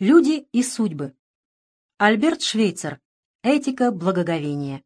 Люди и судьбы. Альберт Швейцер. Этика благоговения.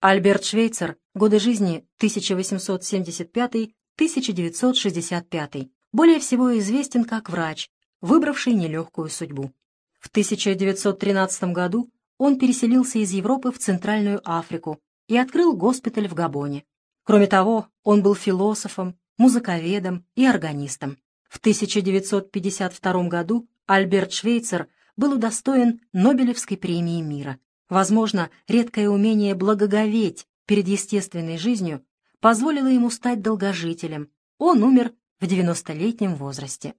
Альберт Швейцер. Годы жизни 1875-1965. Более всего известен как врач, выбравший нелегкую судьбу. В 1913 году он переселился из Европы в Центральную Африку и открыл госпиталь в Габоне. Кроме того, он был философом, музыковедом и органистом. В 1952 году Альберт Швейцер был удостоен Нобелевской премии мира. Возможно, редкое умение благоговеть перед естественной жизнью позволило ему стать долгожителем. Он умер в 90-летнем возрасте.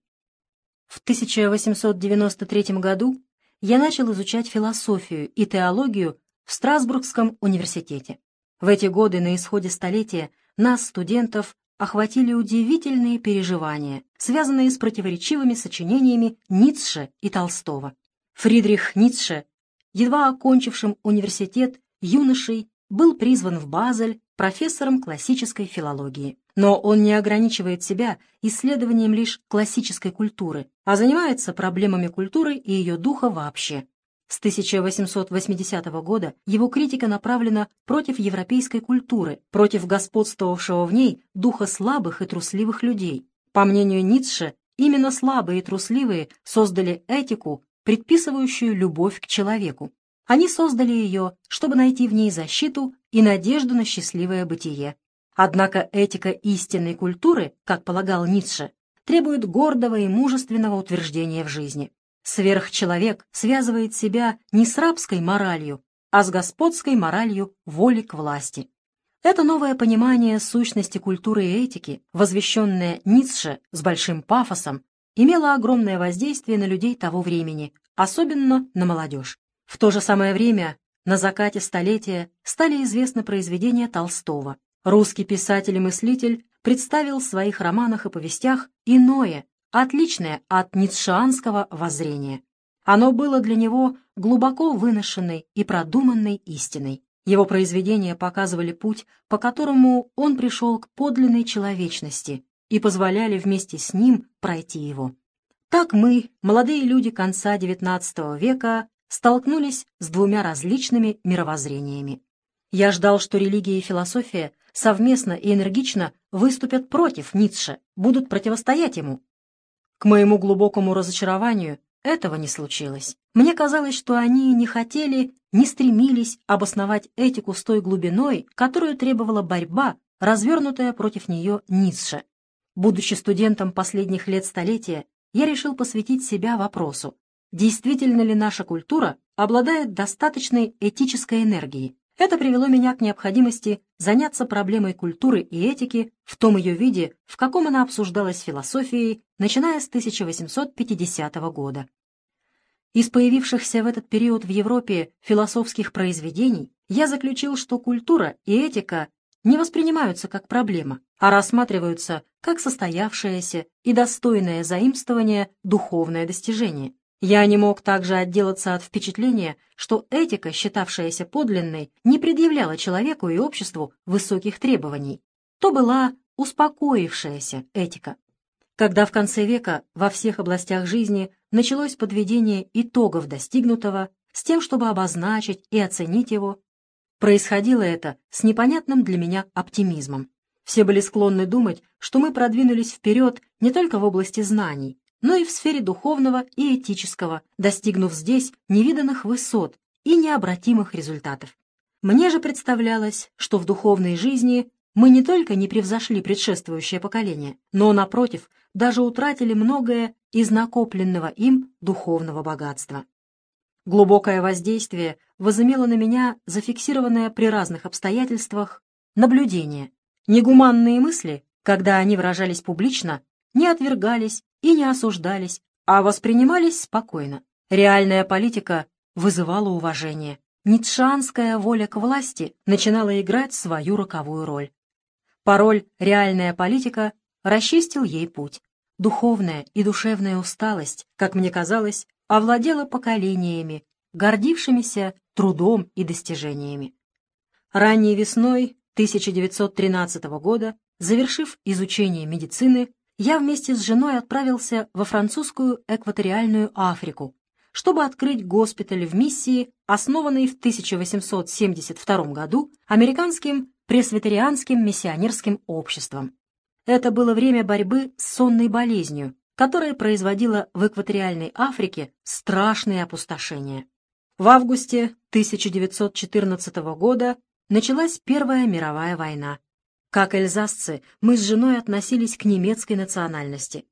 В 1893 году я начал изучать философию и теологию в Страсбургском университете. В эти годы на исходе столетия нас, студентов, охватили удивительные переживания, связанные с противоречивыми сочинениями Ницше и Толстого. Фридрих Ницше, едва окончившим университет юношей, был призван в Базель профессором классической филологии. Но он не ограничивает себя исследованием лишь классической культуры, а занимается проблемами культуры и ее духа вообще. С 1880 года его критика направлена против европейской культуры, против господствовавшего в ней духа слабых и трусливых людей. По мнению Ницше, именно слабые и трусливые создали этику, предписывающую любовь к человеку. Они создали ее, чтобы найти в ней защиту и надежду на счастливое бытие. Однако этика истинной культуры, как полагал Ницше, требует гордого и мужественного утверждения в жизни. Сверхчеловек связывает себя не с рабской моралью, а с господской моралью воли к власти. Это новое понимание сущности культуры и этики, возвещенное Ницше с большим пафосом, имело огромное воздействие на людей того времени, особенно на молодежь. В то же самое время на закате столетия стали известны произведения Толстого. Русский писатель и мыслитель представил в своих романах и повестях иное, отличное от ницшеанского воззрения. Оно было для него глубоко выношенной и продуманной истиной. Его произведения показывали путь, по которому он пришел к подлинной человечности и позволяли вместе с ним пройти его. Так мы, молодые люди конца XIX века, столкнулись с двумя различными мировоззрениями. Я ждал, что религия и философия совместно и энергично выступят против Ницше, будут противостоять ему, к моему глубокому разочарованию этого не случилось. Мне казалось, что они не хотели, не стремились обосновать этику с той глубиной, которую требовала борьба, развернутая против нее Ницше. Будучи студентом последних лет столетия, я решил посвятить себя вопросу, действительно ли наша культура обладает достаточной этической энергией, это привело меня к необходимости заняться проблемой культуры и этики в том ее виде, в каком она обсуждалась философией, начиная с 1850 года. Из появившихся в этот период в Европе философских произведений я заключил, что культура и этика не воспринимаются как проблема, а рассматриваются как состоявшееся и достойное заимствование духовное достижение. Я не мог также отделаться от впечатления, что этика, считавшаяся подлинной, не предъявляла человеку и обществу высоких требований. То была успокоившаяся этика. Когда в конце века во всех областях жизни началось подведение итогов достигнутого с тем, чтобы обозначить и оценить его, происходило это с непонятным для меня оптимизмом. Все были склонны думать, что мы продвинулись вперед не только в области знаний, но и в сфере духовного и этического, достигнув здесь невиданных высот и необратимых результатов. Мне же представлялось, что в духовной жизни мы не только не превзошли предшествующее поколение, но, напротив, даже утратили многое из накопленного им духовного богатства. Глубокое воздействие возымело на меня зафиксированное при разных обстоятельствах наблюдение. Негуманные мысли, когда они выражались публично, не отвергались и не осуждались, а воспринимались спокойно. Реальная политика вызывала уважение. Ницшанская воля к власти начинала играть свою роковую роль. Пароль «реальная политика» расчистил ей путь. Духовная и душевная усталость, как мне казалось, овладела поколениями, гордившимися трудом и достижениями. Ранней весной 1913 года, завершив изучение медицины, я вместе с женой отправился во французскую экваториальную Африку, чтобы открыть госпиталь в миссии, основанный в 1872 году американским пресвитерианским миссионерским обществом. Это было время борьбы с сонной болезнью, которая производила в экваториальной Африке страшные опустошения. В августе 1914 года началась Первая мировая война. Как эльзасцы, мы с женой относились к немецкой национальности.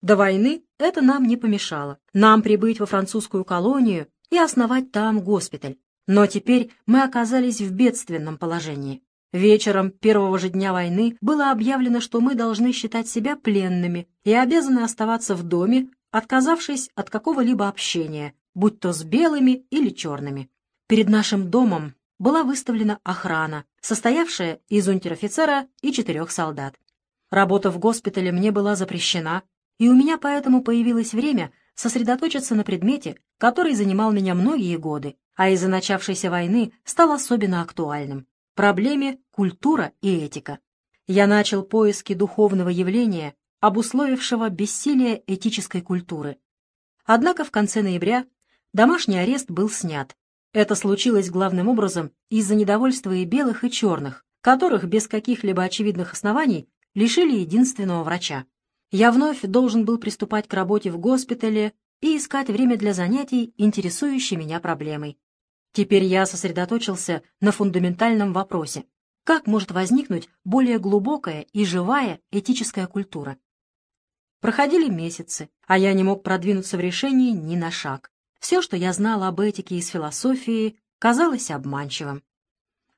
До войны это нам не помешало. Нам прибыть во французскую колонию и основать там госпиталь. Но теперь мы оказались в бедственном положении. Вечером первого же дня войны было объявлено, что мы должны считать себя пленными и обязаны оставаться в доме, отказавшись от какого-либо общения, будь то с белыми или черными. Перед нашим домом была выставлена охрана, состоявшая из унтер-офицера и четырех солдат. Работа в госпитале мне была запрещена, и у меня поэтому появилось время сосредоточиться на предмете, который занимал меня многие годы, а из-за начавшейся войны стал особенно актуальным – проблеме культура и этика. Я начал поиски духовного явления, обусловившего бессилие этической культуры. Однако в конце ноября домашний арест был снят, это случилось главным образом из-за недовольства и белых, и черных, которых без каких-либо очевидных оснований лишили единственного врача. Я вновь должен был приступать к работе в госпитале и искать время для занятий, интересующей меня проблемой. Теперь я сосредоточился на фундаментальном вопросе. Как может возникнуть более глубокая и живая этическая культура? Проходили месяцы, а я не мог продвинуться в решении ни на шаг. Все, что я знала об этике из философии, казалось обманчивым.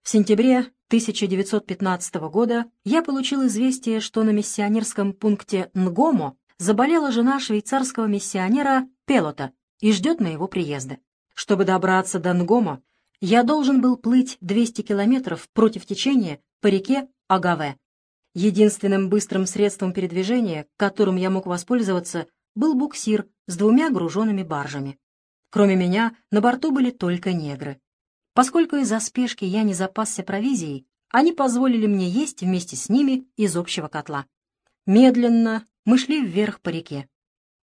В сентябре 1915 года я получил известие, что на миссионерском пункте Нгомо заболела жена швейцарского миссионера Пелота и ждет моего приезда. Чтобы добраться до Нгомо, я должен был плыть 200 километров против течения по реке Агаве. Единственным быстрым средством передвижения, которым я мог воспользоваться, был буксир с двумя груженными баржами. Кроме меня, на борту были только негры. Поскольку из-за спешки я не запасся провизией, они позволили мне есть вместе с ними из общего котла. Медленно мы шли вверх по реке.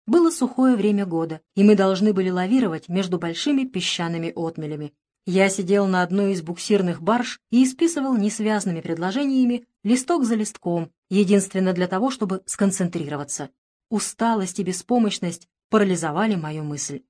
Было сухое время года, и мы должны были лавировать между большими песчаными отмелями. Я сидел на одной из буксирных барж и исписывал несвязными предложениями листок за листком, единственно для того, чтобы сконцентрироваться. Усталость и беспомощность парализовали мою мысль.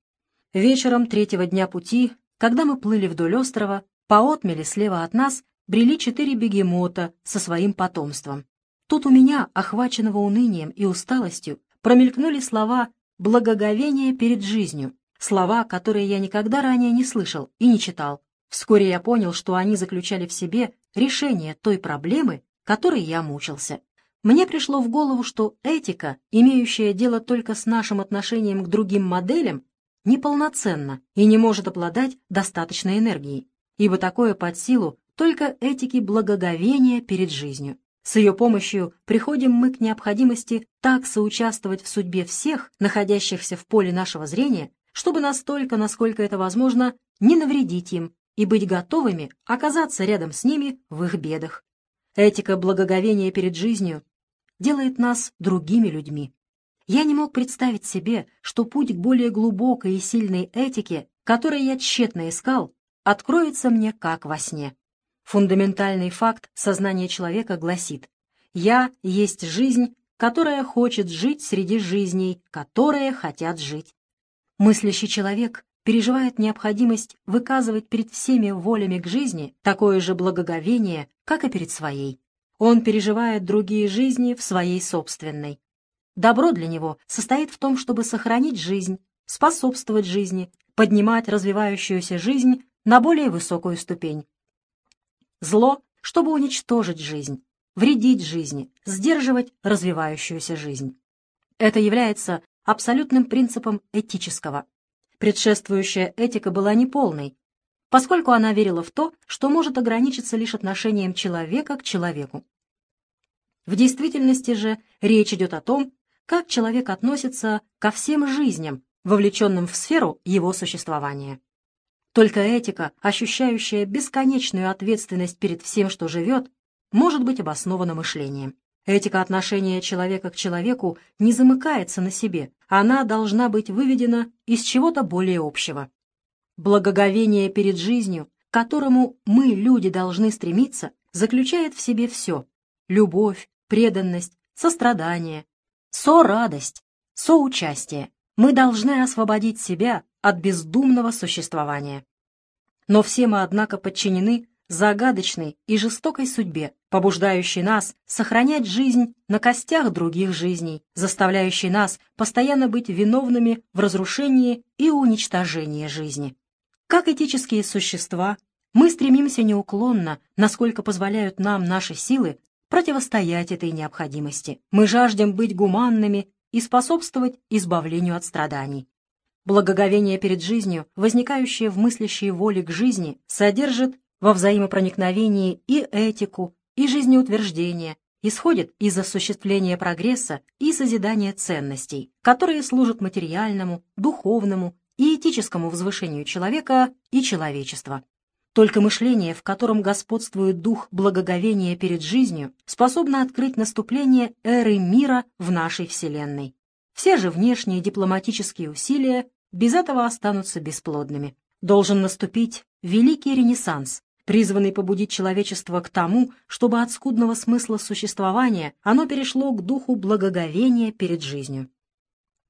Вечером третьего дня пути, когда мы плыли вдоль острова, по отмели слева от нас брели четыре бегемота со своим потомством. Тут у меня, охваченного унынием и усталостью, промелькнули слова «благоговение перед жизнью», слова, которые я никогда ранее не слышал и не читал. Вскоре я понял, что они заключали в себе решение той проблемы, которой я мучился. Мне пришло в голову, что этика, имеющая дело только с нашим отношением к другим моделям, неполноценна и не может обладать достаточной энергией, ибо такое под силу только этики благоговения перед жизнью. С ее помощью приходим мы к необходимости так соучаствовать в судьбе всех, находящихся в поле нашего зрения, чтобы настолько, насколько это возможно, не навредить им и быть готовыми оказаться рядом с ними в их бедах. Этика благоговения перед жизнью делает нас другими людьми. Я не мог представить себе, что путь к более глубокой и сильной этике, который я тщетно искал, откроется мне как во сне. Фундаментальный факт сознания человека гласит «Я есть жизнь, которая хочет жить среди жизней, которые хотят жить». Мыслящий человек переживает необходимость выказывать перед всеми волями к жизни такое же благоговение, как и перед своей. Он переживает другие жизни в своей собственной. Добро для него состоит в том, чтобы сохранить жизнь, способствовать жизни, поднимать развивающуюся жизнь на более высокую ступень. Зло, чтобы уничтожить жизнь, вредить жизни, сдерживать развивающуюся жизнь. Это является абсолютным принципом этического. Предшествующая этика была неполной, поскольку она верила в то, что может ограничиться лишь отношением человека к человеку. В действительности же речь идет о том, как человек относится ко всем жизням, вовлеченным в сферу его существования. Только этика, ощущающая бесконечную ответственность перед всем, что живет, может быть обоснована мышлением. Этика отношения человека к человеку не замыкается на себе, она должна быть выведена из чего-то более общего. Благоговение перед жизнью, к которому мы, люди, должны стремиться, заключает в себе все — любовь, преданность, сострадание, сорадость, соучастие. Мы должны освободить себя от бездумного существования. Но все мы, однако, подчинены загадочной и жестокой судьбе, побуждающей нас сохранять жизнь на костях других жизней, заставляющей нас постоянно быть виновными в разрушении и уничтожении жизни. Как этические существа, мы стремимся неуклонно, насколько позволяют нам наши силы, противостоять этой необходимости. Мы жаждем быть гуманными и способствовать избавлению от страданий. Благоговение перед жизнью, возникающее в мыслящей воле к жизни, содержит во взаимопроникновении и этику, и жизнеутверждение, исходит из осуществления прогресса и созидания ценностей, которые служат материальному, духовному и этическому возвышению человека и человечества. Только мышление, в котором господствует дух благоговения перед жизнью, способно открыть наступление эры мира в нашей Вселенной. Все же внешние дипломатические усилия без этого останутся бесплодными. Должен наступить великий ренессанс, призванный побудить человечество к тому, чтобы от скудного смысла существования оно перешло к духу благоговения перед жизнью.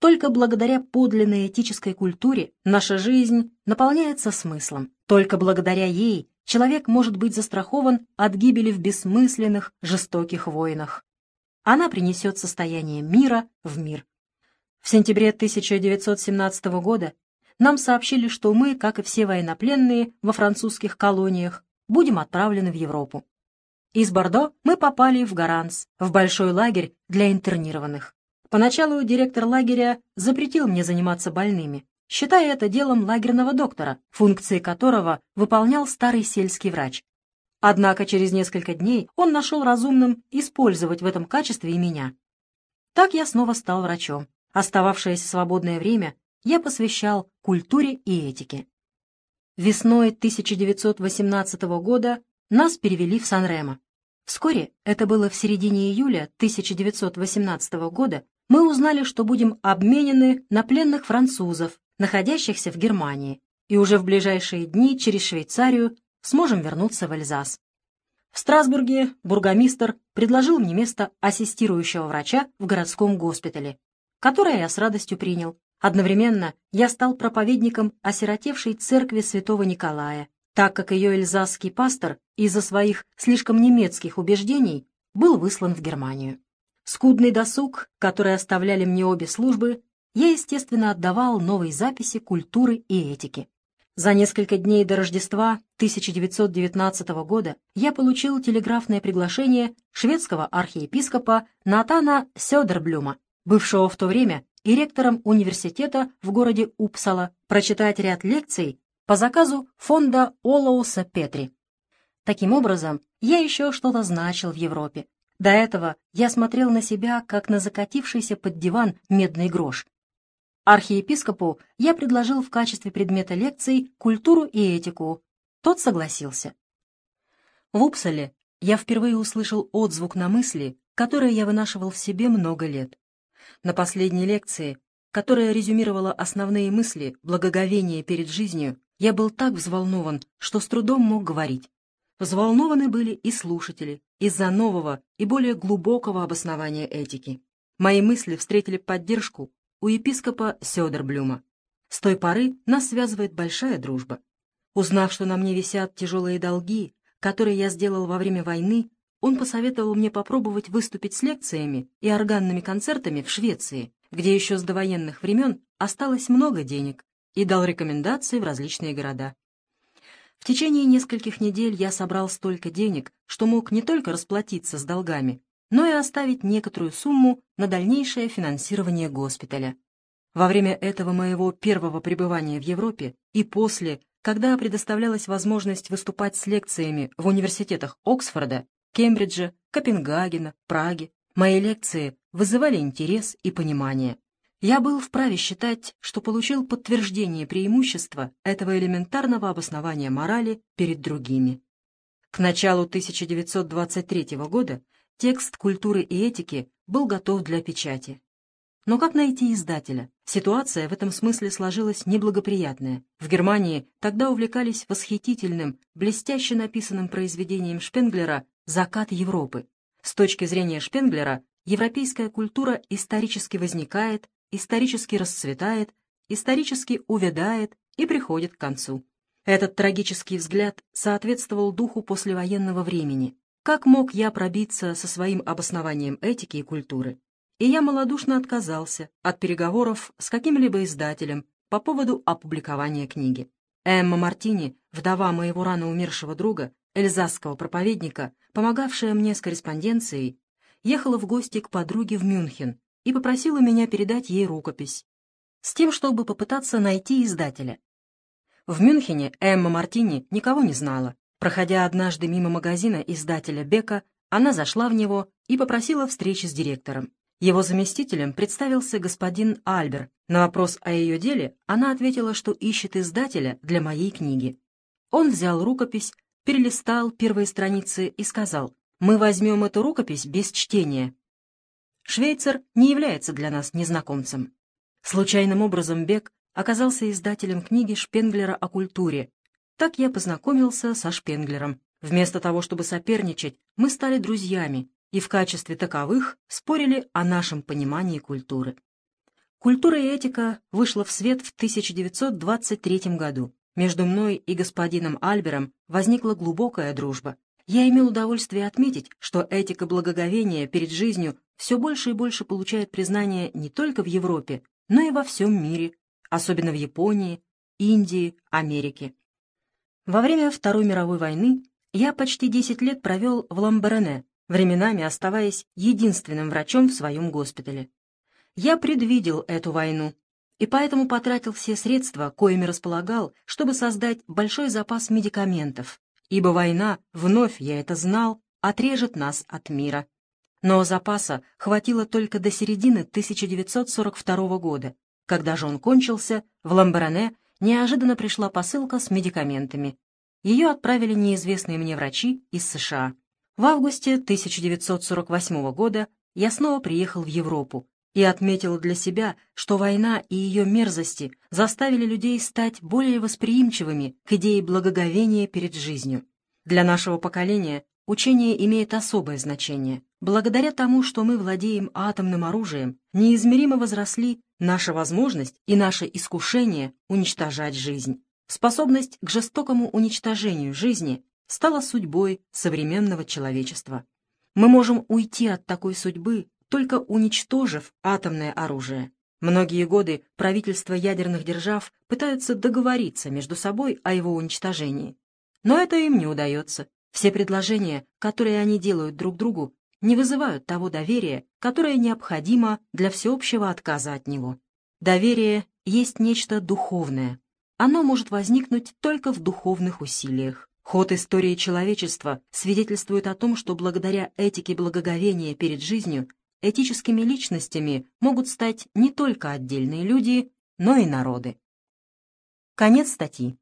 Только благодаря подлинной этической культуре наша жизнь наполняется смыслом. Только благодаря ей человек может быть застрахован от гибели в бессмысленных, жестоких войнах. Она принесет состояние мира в мир. В сентябре 1917 года нам сообщили, что мы, как и все военнопленные во французских колониях, будем отправлены в Европу. Из Бордо мы попали в Гаранс, в большой лагерь для интернированных. Поначалу директор лагеря запретил мне заниматься больными, считая это делом лагерного доктора, функции которого выполнял старый сельский врач. Однако через несколько дней он нашел разумным использовать в этом качестве и меня. Так я снова стал врачом. Остававшееся свободное время я посвящал культуре и этике. Весной 1918 года нас перевели в Сан-Ремо. Вскоре, это было в середине июля 1918 года, мы узнали, что будем обменены на пленных французов, находящихся в Германии, и уже в ближайшие дни через Швейцарию сможем вернуться в Эльзас. В Страсбурге бургомистр предложил мне место ассистирующего врача в городском госпитале, которое я с радостью принял. Одновременно я стал проповедником осиротевшей церкви святого Николая, так как ее эльзасский пастор из-за своих слишком немецких убеждений был выслан в Германию. Скудный досуг, который оставляли мне обе службы, я, естественно, отдавал новой записи культуры и этики. За несколько дней до Рождества 1919 года я получил телеграфное приглашение шведского архиепископа Натана Сёдерблюма, бывшего в то время и ректором университета в городе Упсала, прочитать ряд лекций по заказу фонда Олоуса Петри. Таким образом, я еще что-то значил в Европе. До этого я смотрел на себя, как на закатившийся под диван медный грош. Архиепископу я предложил в качестве предмета лекций культуру и этику. Тот согласился. В Упсале я впервые услышал отзвук на мысли, которые я вынашивал в себе много лет. На последней лекции, которая резюмировала основные мысли благоговения перед жизнью, я был так взволнован, что с трудом мог говорить. Взволнованы были и слушатели из-за нового и более глубокого обоснования этики. Мои мысли встретили поддержку у епископа Сёдерблюма. С той поры нас связывает большая дружба. Узнав, что на мне висят тяжелые долги, которые я сделал во время войны, он посоветовал мне попробовать выступить с лекциями и органными концертами в Швеции, где еще с довоенных времен осталось много денег, и дал рекомендации в различные города. В течение нескольких недель я собрал столько денег, что мог не только расплатиться с долгами, но и оставить некоторую сумму на дальнейшее финансирование госпиталя. Во время этого моего первого пребывания в Европе и после, когда предоставлялась возможность выступать с лекциями в университетах Оксфорда, Кембриджа, Копенгагена, Праги, мои лекции вызывали интерес и понимание. Я был вправе считать, что получил подтверждение преимущества этого элементарного обоснования морали перед другими. К началу 1923 года Текст культуры и этики был готов для печати. Но как найти издателя? Ситуация в этом смысле сложилась неблагоприятная. В Германии тогда увлекались восхитительным, блестяще написанным произведением Шпенглера «Закат Европы». С точки зрения Шпенглера, европейская культура исторически возникает, исторически расцветает, исторически увядает и приходит к концу. Этот трагический взгляд соответствовал духу послевоенного времени. Как мог я пробиться со своим обоснованием этики и культуры? и я малодушно отказался от переговоров с каким-либо издателем по поводу опубликования книги. Эмма Мартини, вдова моего рано умершего друга, эльзасского проповедника, помогавшая мне с корреспонденцией, ехала в гости к подруге в Мюнхен и попросила меня передать ей рукопись, с тем, чтобы попытаться найти издателя. В Мюнхене Эмма Мартини никого не знала. Проходя однажды мимо магазина издателя Бека, она зашла в него и попросила встречи с директором. Его заместителем представился господин Альбер. На вопрос о ее деле она ответила, что ищет издателя для моей книги. Он взял рукопись, перелистал первые страницы и сказал, «Мы возьмем эту рукопись без чтения». Швейцар не является для нас незнакомцем. Случайным образом Бек оказался издателем книги Шпенглера о культуре. Так я познакомился со Шпенглером. Вместо того, чтобы соперничать, мы стали друзьями, и в качестве таковых спорили о нашем понимании культуры. «Культура и этика» вышла в свет в 1923 году. Между мной и господином Альбером возникла глубокая дружба. Я имел удовольствие отметить, что этика благоговения перед жизнью все больше и больше получает признание не только в Европе, но и во всем мире, особенно в Японии, Индии, Америке. Во время Второй мировой войны я почти 10 лет провел в Ламбарене, временами оставаясь единственным врачом в своем госпитале. Я предвидел эту войну и поэтому потратил все средства, коими располагал, чтобы создать большой запас медикаментов, ибо война, вновь я это знал, отрежет нас от мира. Но запаса хватило только до середины 1942 года. Когда же он кончился, в Ламбаране неожиданно пришла посылка с медикаментами. Ее отправили неизвестные мне врачи из США. В августе 1948 года я снова приехал в Европу и отметил для себя, что война и ее мерзости заставили людей стать более восприимчивыми к идее благоговения перед жизнью. Для нашего поколения учение имеет особое значение. Благодаря тому, что мы владеем атомным оружием, неизмеримо возросли наша возможность и наше искушение уничтожать жизнь. Способность к жестокому уничтожению жизни стала судьбой современного человечества. Мы можем уйти от такой судьбы, только уничтожив атомное оружие. Многие годы правительства ядерных держав пытаются договориться между собой о его уничтожении. Но это им не удается. Все предложения, которые они делают друг другу, не вызывают того доверия, которое необходимо для всеобщего отказа от него. Доверие есть нечто духовное. Оно может возникнуть только в духовных усилиях. Ход истории человечества свидетельствует о том, что благодаря этике благоговения перед жизнью этическими личностями могут стать не только отдельные люди, но и народы. Конец статьи.